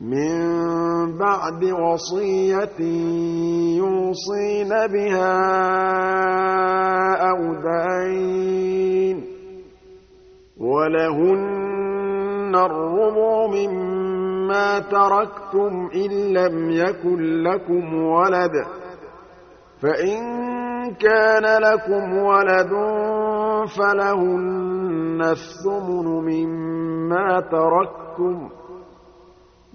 مِن بَعْدِ وَصِيَّةٍ يُوصِينَ بِهَا أَوْ دَيْنٍ ۗ وَلَهُنَّ الرُّبُعُ مِمَّا تَرَكْتُمْ إِن لَّمْ يَكُن لَّكُمْ وَلَدٌ ۚ فَإِن كَانَ لَكُمْ وَلَدٌ فَلَهُنَّ الثُّمُنُ مِمَّا تَرَكْتُم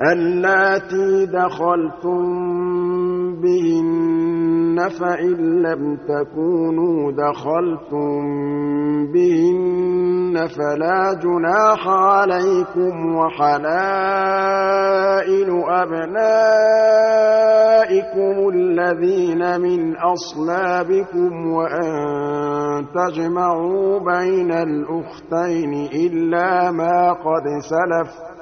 اللَّاتِي دَخَلْتُم بِهِنَّ فَإِن لَّمْ تَكُونُوا دَخَلْتُم بِهِنَّ فَلَا جُنَاحَ عَلَيْكُمْ وَحَلَائِلُ أَبْنَائِكُمُ الَّذِينَ مِنْ أَصْلَابِكُمْ وَأَن تَجْمَعُوا بَيْنَ الْأُخْتَيْنِ إِلَّا مَا قَدْ سَلَفَ ۗ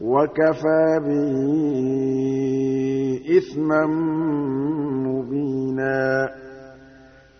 وَكَفَىٰ بِهِ إِثْمًا مُّبِينًا.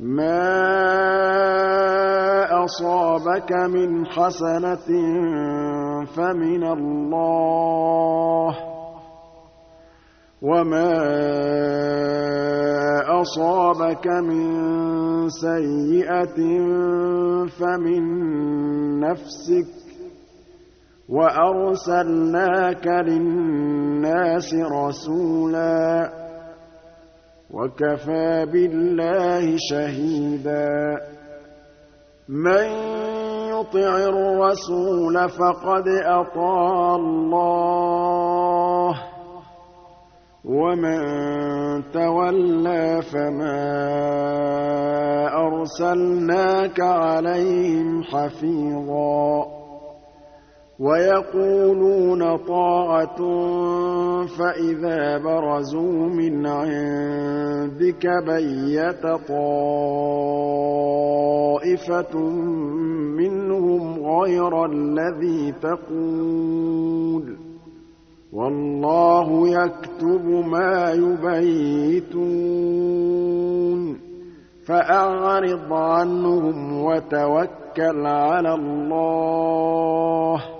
مَا أَصَابَكَ مِنْ حَسَنَةٍ فَمِنَ اللَّهِ ۖ وَمَا أَصَابَكَ مِن سَيِّئَةٍ فَمِن نَّفْسِكَ ۚ وَأَرْسَلْنَاكَ لِلنَّاسِ رَسُولًا وَكَفَىٰ بِاللَّهِ شَهِيدًا. مَّن يُطِعِ الرَّسُولَ فَقَدْ أَطَاعَ اللَّهَ ۖ. وَمَن تَوَلَّىٰ فَمَا أَرْسَلْنَاكَ عَلَيْهِمْ حَفِيظًا. وَيَقُولُونَ طَاعَةٌ فَإِذَا بَرَزُوا مِنْ عِندِكَ بَيَّتَ طَائِفَةٌ مِّنْهُمْ غَيْرَ الَّذِي تَقُولُ ۖ وَاللَّهُ يَكْتُبُ مَا يُبَيِّتُونَ فَأَعْرِضْ عَنْهُمْ وَتَوَكَّلْ عَلَى اللَّهِ ۚ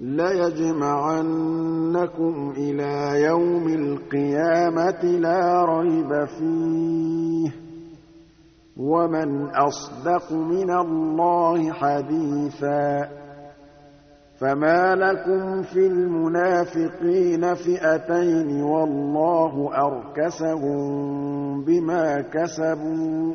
لَيَجْمَعَنَّكُمْ إِلَىٰ يَوْمِ الْقِيَامَةِ لَا رَيْبَ فِيهِ ۗ. وَمَنْ أَصْدَقُ مِنَ اللَّهِ حَدِيثًا فَمَا لَكُمْ فِي الْمُنَافِقِينَ فِئَتَيْنِ وَاللَّهُ أَرْكَسَهُم بِمَا كَسَبُوا.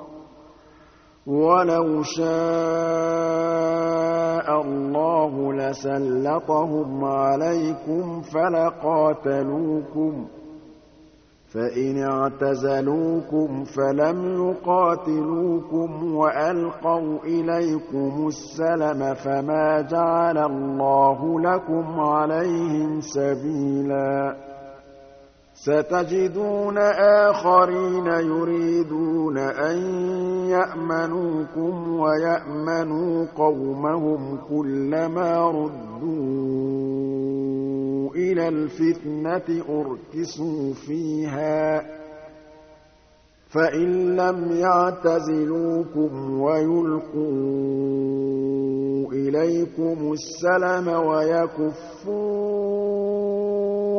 وَلَوْ شَاءَ اللَّهُ لَسَلَّطَهُمْ عَلَيْكُمْ فَلَقَاتَلُوكُمْ ۚ فَإِنِ اعْتَزَلُوكُمْ فَلَمْ يُقَاتِلُوكُمْ وَأَلْقَوْا إِلَيْكُمُ السَّلَمَ فَمَا جَعَلَ اللَّهُ لَكُمْ عَلَيْهِمْ سَبِيلًا. سَتَجِدُونَ آخَرِينَ يُرِيدُونَ أَن يَأْمَنُوكُمْ وَيَأْمَنُوا قَوْمَهُمْ كُلَّمَا رُدُّوا إِلَى الْفِتْنَةِ أُرْكِسُوا فِيهَا ۚ فَإِن لَّمْ يَعْتَزِلُوكُمْ وَيُلْقُوا إِلَيْكُمُ السَّلَمَ وَيَكُفُّوا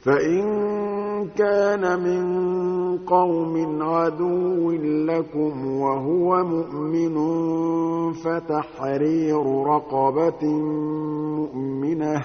فَإِن كَانَ مِن قَوْمٍ عَدُوٍّ لَّكُمْ وَهُوَ مُؤْمِنٌ فَتَحْرِيرُ رَقَبَةٍ مُّؤْمِنَةٍ ۖ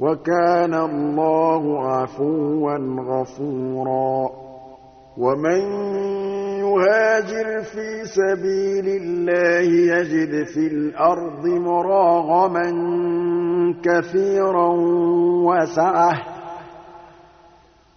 وَكَانَ اللَّهُ عَفُوًّا غَفُورًا. وَمَن يُهَاجِرْ فِي سَبِيلِ اللَّهِ يَجِدْ فِي الْأَرْضِ مُرَاغَمًا كَثِيرًا وَسَعَةً ۚ.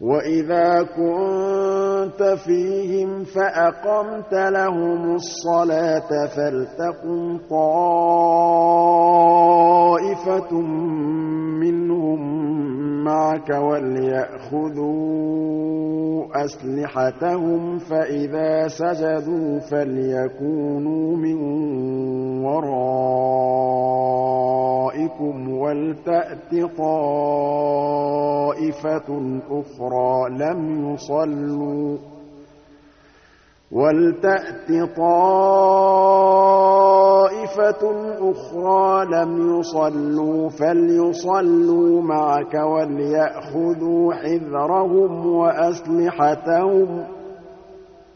وَإِذَا كُنتَ فِيهِمْ فَأَقَمْتَ لَهُمُ الصَّلَاةَ فَلْتَقُمْ طَائِفَةٌ مِّنْهُم مَّعَكَ وَلْيَأْخُذُوا أَسْلِحَتَهُمْ فَإِذَا سَجَدُوا فَلْيَكُونُوا مِن وَرَائِكُمْ وَلْتَأْتِ طَائِفَةٌ أُخْرَىٰ لَمْ يُصَلُّوا وَلْتَأْتِ طَائِفَةٌ أُخْرَىٰ لَمْ يُصَلُّوا فَلْيُصَلُّوا مَعَكَ وَلْيَأْخُذُوا حِذْرَهُمْ وَأَسْلِحَتَهُمْ ۗ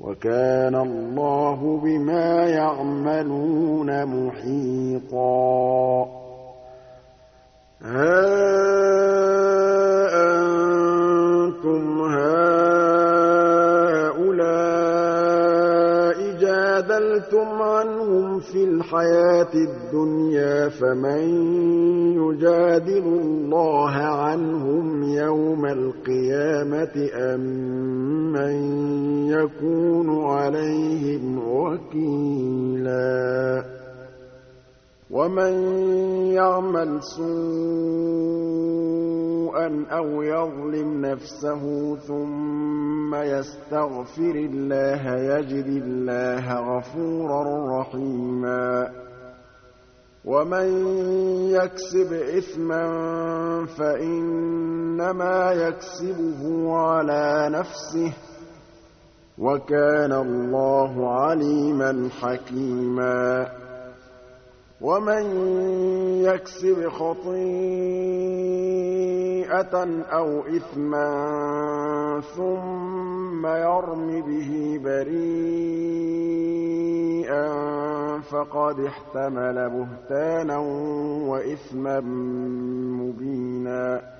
وَكَانَ اللَّهُ بِمَا يَعْمَلُونَ مُحِيطًا. هَا أَنتُمْ هَٰؤُلَاءِ جَادَلْتُمْ عَنْهُمْ فِي الْحَيَاةِ الدُّنْيَا فَمَن يُجَادِلُ اللَّهَ عَنْهُمْ يَوْمَ الْقِيَامَةِ أَم مَّن يَكُونُ عَلَيْهِمْ وَكِيلًا وَمَن يَعْمَلْ سُوءًا أَوْ يَظْلِمْ نَفْسَهُ ثُمَّ يَسْتَغْفِرِ اللَّهَ يَجِدِ اللَّهَ غَفُورًا رَّحِيمًا. وَمَن يَكْسِبْ إِثْمًا فَإِنَّمَا يَكْسِبُهُ عَلَىٰ نَفْسِهِ ۚ وَكَانَ اللَّهُ عَلِيمًا حَكِيمًا. وَمَن يَكْسِبْ خَطِيئَةً أَوْ إِثْمًا ثُمَّ يَرْمِ بِهِ بَرِيئًا فَقَدِ احْتَمَلَ بُهْتَانًا وَإِثْمًا مُّبِينًا.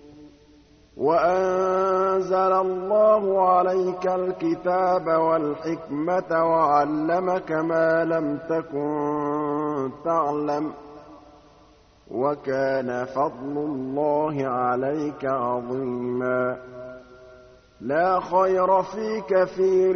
وَأَنزَلَ اللَّهُ عَلَيْكَ الْكِتَابَ وَالْحِكْمَةَ وَعَلَّمَكَ مَا لَمْ تَكُن تَعْلَمُ ۚ وَكَانَ فَضْلُ اللَّهِ عَلَيْكَ عَظِيمًا لَّا خَيْرَ فِي كَثِيرٍ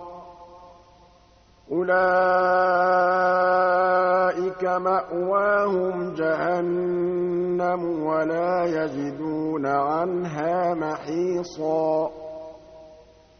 أُولَٰئِكَ مَأْوَاهُمْ جَهَنَّمُ وَلَا يَجِدُونَ عَنْهَا مَحِيصًا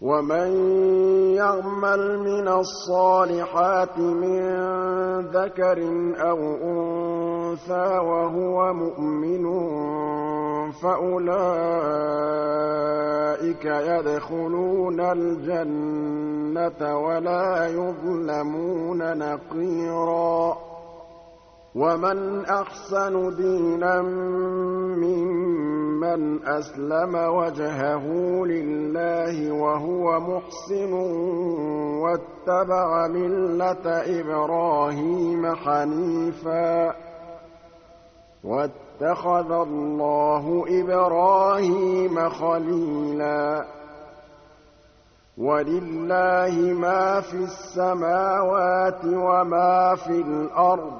وَمَن يَعْمَلْ مِنَ الصَّالِحَاتِ مِن ذَكَرٍ أَوْ أُنثَىٰ وَهُوَ مُؤْمِنٌ فَأُولَٰئِكَ أُولَٰئِكَ يَدْخُلُونَ الْجَنَّةَ وَلَا يُظْلَمُونَ نَقِيرًا وَمَنْ أَحْسَنُ دِينًا مِّمَّنْ أَسْلَمَ وَجْهَهُ لِلَّهِ وَهُوَ مُحْسِنٌ وَاتَّبَعَ مِلَّةَ إِبْرَاهِيمَ حَنِيفًا ۗ وَاتَّخَذَ اللَّهُ إِبْرَاهِيمَ خَلِيلًا وَلِلَّهِ مَا فِي السَّمَاوَاتِ وَمَا في الْأَرْضِ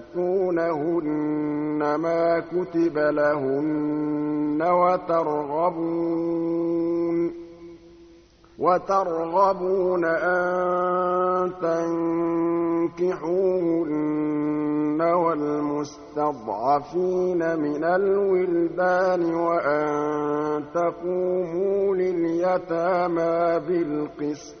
تُؤْتُونَهُنَّ مَا كُتِبَ لَهُنَّ وَتَرْغَبُونَ وَتَرْغَبُونَ أَن تَنكِحُوهُنَّ وَالْمُسْتَضْعَفِينَ مِنَ الْوِلْدَانِ وَأَن تَقُومُوا لِلْيَتَامَىٰ بِالْقِسْطِ ۚ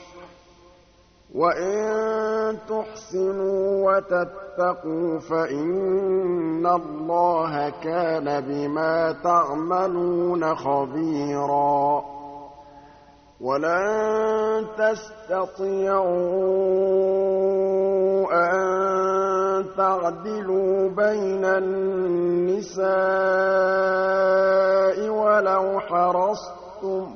وَإِن تُحْسِنُوا وَتَتَّقُوا فَإِنَّ اللَّهَ كَانَ بِمَا تَعْمَلُونَ خَبِيرًا وَلَن تَسْتَطِيعُوا أَن تَعْدِلُوا بَيْنَ النِّسَاءِ وَلَوْ حَرَصْتُمْ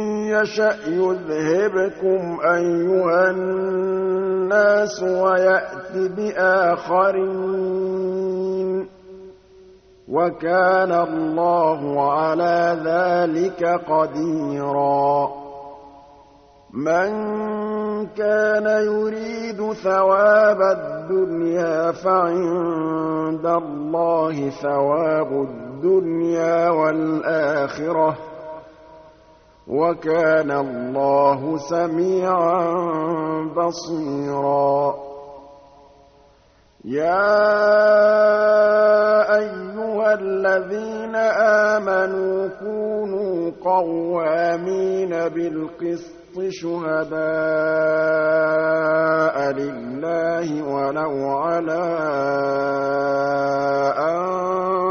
يَشَأْ يُذْهِبْكُمْ أَيُّهَا النَّاسُ وَيَأْتِ بِآخَرِينَ ۚ وَكَانَ اللَّهُ عَلَىٰ ذَٰلِكَ قَدِيرًا مَّن كَانَ يُرِيدُ ثَوَابَ الدُّنْيَا فَعِندَ اللَّهِ ثَوَابُ الدُّنْيَا وَالْآخِرَةِ ۚ وكان الله سميعا بصيرا. يا أيها الذين آمنوا كونوا قوامين بالقسط شهداء لله ولو على أن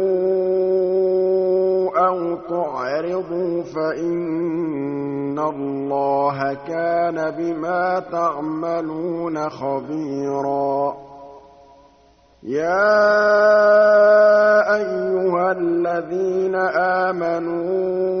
تُعْرِضُوا فَإِنَّ اللَّهَ كَانَ بِمَا تَعْمَلُونَ خَبِيرًا. يَا أَيُّهَا الَّذِينَ آمَنُوا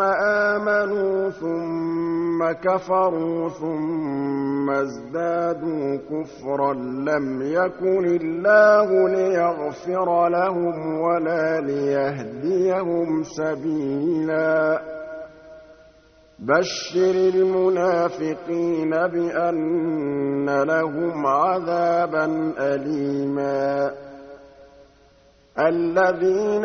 آمَنُوا ثُمَّ كَفَرُوا ثُمَّ ازْدَادُوا كُفْرًا لَّمْ يَكُنِ اللَّهُ لِيَغْفِرَ لَهُمْ وَلَا لِيَهْدِيَهُمْ سَبِيلًا. بَشِّرِ الْمُنَافِقِينَ بِأَنَّ لَهُمْ عَذَابًا أَلِيمًا. الَّذِينَ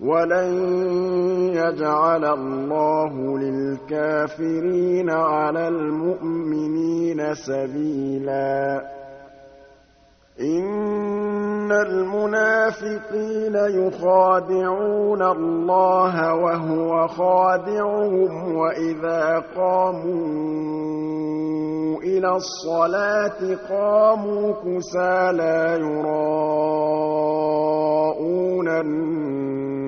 وَلَن يَجْعَلَ اللَّهُ لِلْكَافِرِينَ عَلَى الْمُؤْمِنِينَ سَبِيلًا إِنَّ الْمُنَافِقِينَ يُخَادِعُونَ اللَّهَ وَهُوَ خَادِعُهُمْ وَإِذَا قَامُوا إِلَى الصَّلَاةِ قَامُوا كُسَالَىٰ يُرَاءُونَ النَّاسَ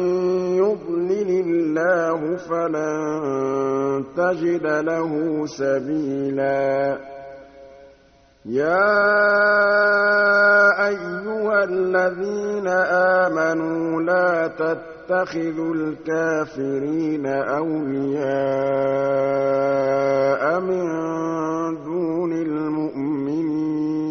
اللَّهُ فَلَن تَجِدَ لَهُ سَبِيلًا يَا أَيُّهَا الَّذِينَ آمَنُوا لَا تَتَّخِذُوا الْكَافِرِينَ أَوْلِيَاءَ مِن دُونِ الْمُؤْمِنِينَ ۚ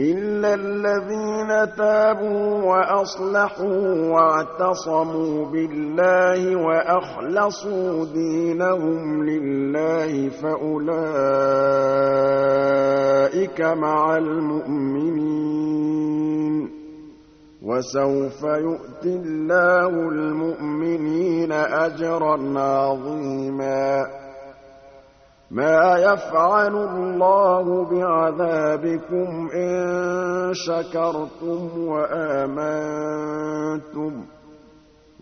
إِلَّا الَّذِينَ تَابُوا وَأَصْلَحُوا وَاعْتَصَمُوا بِاللَّهِ وَأَخْلَصُوا دِينَهُمْ لِلَّهِ فَأُولَٰئِكَ مَعَ الْمُؤْمِنِينَ ۖ وَسَوْفَ يُؤْتِ اللَّهُ الْمُؤْمِنِينَ أَجْرًا عَظِيمًا مَا يَفْعَلُ اللَّهُ بِعَذَابِكُمْ إِن شَكَرْتُمْ وَآمَنتُمْ ۚ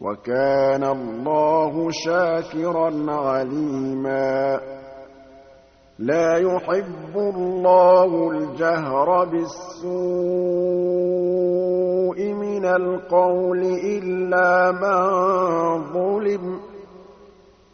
وَكَانَ اللَّهُ شَاكِرًا عَلِيمًا. لَا يُحِبُّ اللَّهُ الْجَهْرَ بِالسُّوءِ مِنَ الْقَوْلِ إِلَّا مَن ظُلِمَ.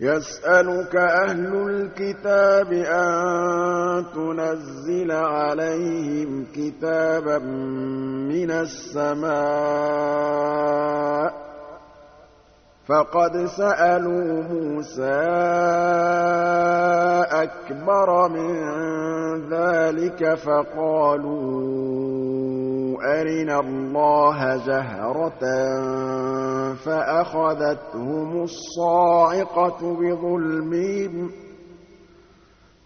يَسْأَلُكَ أَهْلُ الْكِتَابِ أَن تُنَزِّلَ عَلَيْهِمْ كِتَابًا مِّنَ السَّمَاءِ ۚ فَقَدْ سَأَلُوا مُوسَىٰ أَكْبَرَ مِن ذَٰلِكَ فَقَالُوا أَرِنَا اللَّهَ جَهْرَةً فَأَخَذَتْهُمُ الصَّاعِقَةُ بِظُلْمِهِمْ ۚ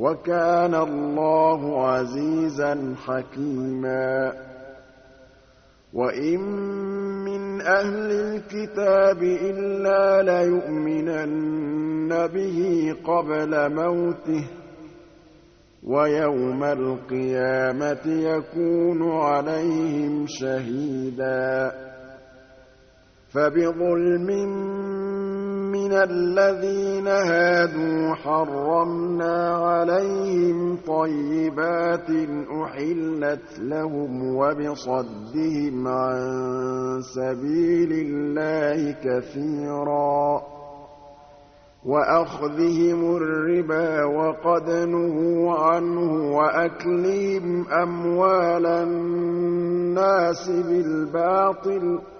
وَكَانَ اللَّهُ عَزِيزًا حَكِيمًا. وَإِن مِّنْ أَهْلِ الْكِتَابِ إِلَّا لَيُؤْمِنَنَّ بِهِ قَبْلَ مَوْتِهِ ۖ وَيَوْمَ الْقِيَامَةِ يَكُونُ عَلَيْهِمْ شَهِيدًا. فَبِظُلْمٍ مِّنَ الَّذِينَ هَادُوا حَرَّمْنَا عَلَيْهِمْ طَيِّبَاتٍ أُحِلَّتْ لَهُمْ وَبِصَدِّهِمْ عَن سَبِيلِ اللَّهِ كَثِيرًا وَأَخْذِهِمُ الرِّبَا وَقَدْ نُهُوا عَنْهُ وَأَكْلِهِمْ أَمْوَالَ النَّاسِ بِالْبَاطِلِ ۚ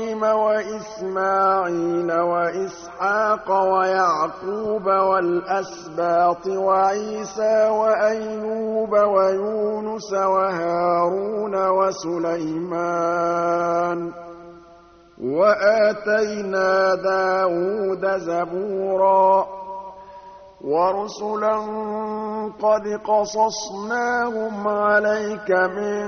وَإِسْمَاعِيلَ وَإِسْحَاقَ وَيَعْقُوبَ وَالْأَسْبَاطِ وَعِيسَىٰ وَأَيُّوبَ وَيُونُسَ وَهَارُونَ وَسُلَيْمَانَ ۚ وَآتَيْنَا دَاوُودَ زَبُورًا وَرُسُلًا قَدْ قَصَصْنَاهُمْ عَلَيْكَ مِن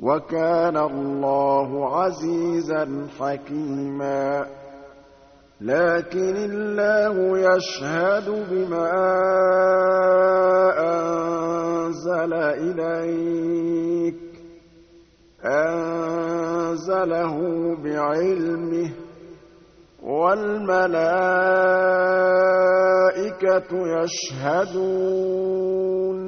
وَكَانَ اللَّهُ عَزِيزًا حَكِيمًا. لَّٰكِنِ اللَّهُ يَشْهَدُ بِمَا أَنزَلَ إِلَيْكَ ۖ أَنزَلَهُ بِعِلْمِهِ ۖ وَالْمَلَائِكَةُ يَشْهَدُونَ ۚ.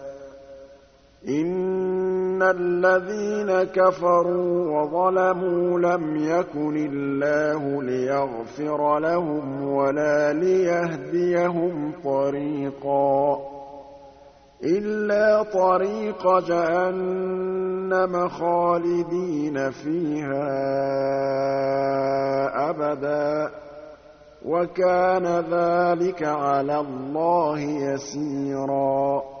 إِنَّ الَّذِينَ كَفَرُوا وَظَلَمُوا لَمْ يَكُنِ اللَّهُ لِيَغْفِرَ لَهُمْ وَلَا لِيَهْدِيَهُمْ طَرِيقًا إِلَّا طَرِيقَ جَهَنَّمَ خَالِدِينَ فِيهَا أَبَدًا ۚ وَكَانَ ذَٰلِكَ عَلَى اللَّهِ يَسِيرًا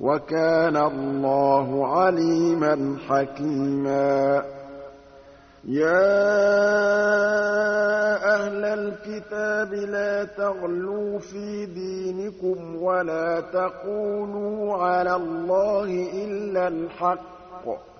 وَكَانَ اللَّهُ عَلِيمًا حَكِيمًا. يَا أَهْلَ الْكِتَابِ لَا تَغْلُوا فِي دِينِكُمْ وَلَا تَقُولُوا عَلَى اللَّهِ إِلَّا الْحَقَّ ۚ.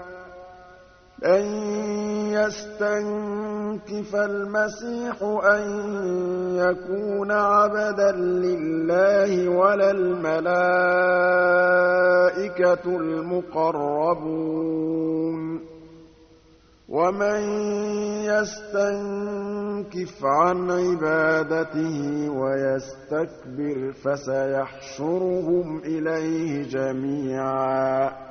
لَّن يَسْتَنكِفَ الْمَسِيحُ أَن يَكُونَ عَبْدًا لِّلَّهِ وَلَا الْمَلَائِكَةُ الْمُقَرَّبُونَ ۚ. وَمَن يَسْتَنكِفْ عَنْ عِبَادَتِهِ وَيَسْتَكْبِرْ فَسَيَحْشُرُهُمْ إِلَيْهِ جَمِيعًا.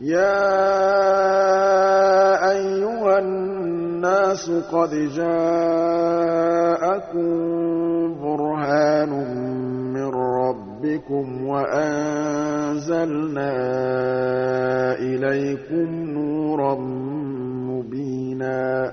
يَا أَيُّهَا النَّاسُ قَدْ جَاءَكُم بُرْهَانٌ مِّن رَّبِّكُمْ وَأَنزَلْنَا إِلَيْكُمْ نُورًا مُّبِينًا